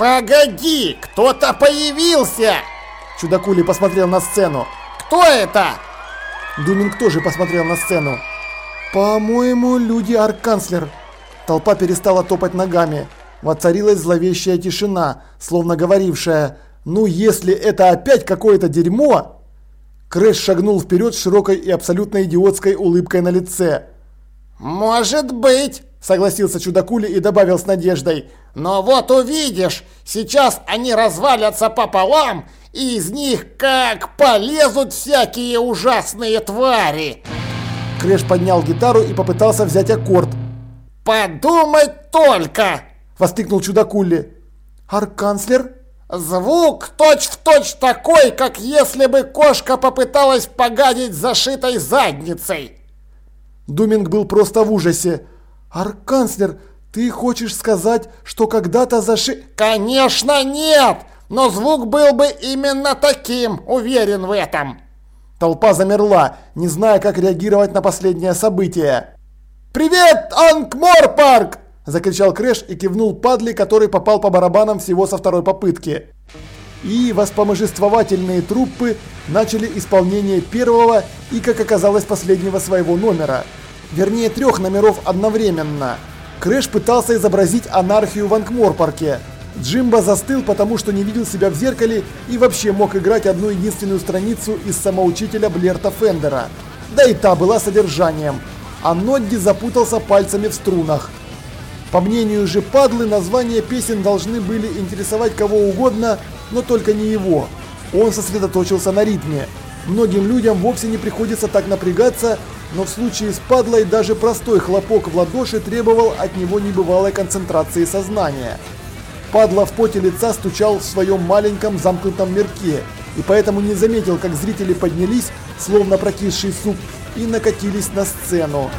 Погоди, кто-то появился! Чудакули посмотрел на сцену. Кто это? Думинг тоже посмотрел на сцену. По-моему, люди арканцлер. Толпа перестала топать ногами. Воцарилась зловещая тишина, словно говорившая «Ну, если это опять какое-то дерьмо!» Крэш шагнул вперед с широкой и абсолютно идиотской улыбкой на лице. «Может быть!» – согласился Чудакули и добавил с надеждой. «Но вот увидишь, сейчас они развалятся пополам, и из них как полезут всякие ужасные твари!» Крэш поднял гитару и попытался взять аккорд. «Подумать только!» – воскликнул Чудакули. «Арканцлер?» Звук точь-в-точь такой, как если бы кошка попыталась погадить зашитой задницей. Думинг был просто в ужасе. Арканцлер, ты хочешь сказать, что когда-то заши... Конечно нет, но звук был бы именно таким, уверен в этом. Толпа замерла, не зная, как реагировать на последнее событие. «Привет, Анкморпарк!» – закричал Крэш и кивнул Падли, который попал по барабанам всего со второй попытки. И воспоможествовательные труппы начали исполнение первого и, как оказалось, последнего своего номера. Вернее, трех номеров одновременно. Крэш пытался изобразить анархию в Анкморпарке. Джимбо застыл, потому что не видел себя в зеркале и вообще мог играть одну единственную страницу из самоучителя Блерта Фендера. Да и та была содержанием. А Нодди запутался пальцами в струнах. По мнению же Падлы, названия песен должны были интересовать кого угодно, но только не его. Он сосредоточился на ритме. Многим людям вовсе не приходится так напрягаться, но в случае с Падлой даже простой хлопок в ладоши требовал от него небывалой концентрации сознания. Падла в поте лица стучал в своем маленьком замкнутом мирке, и поэтому не заметил, как зрители поднялись, словно прокисший суп, и накатились на сцену.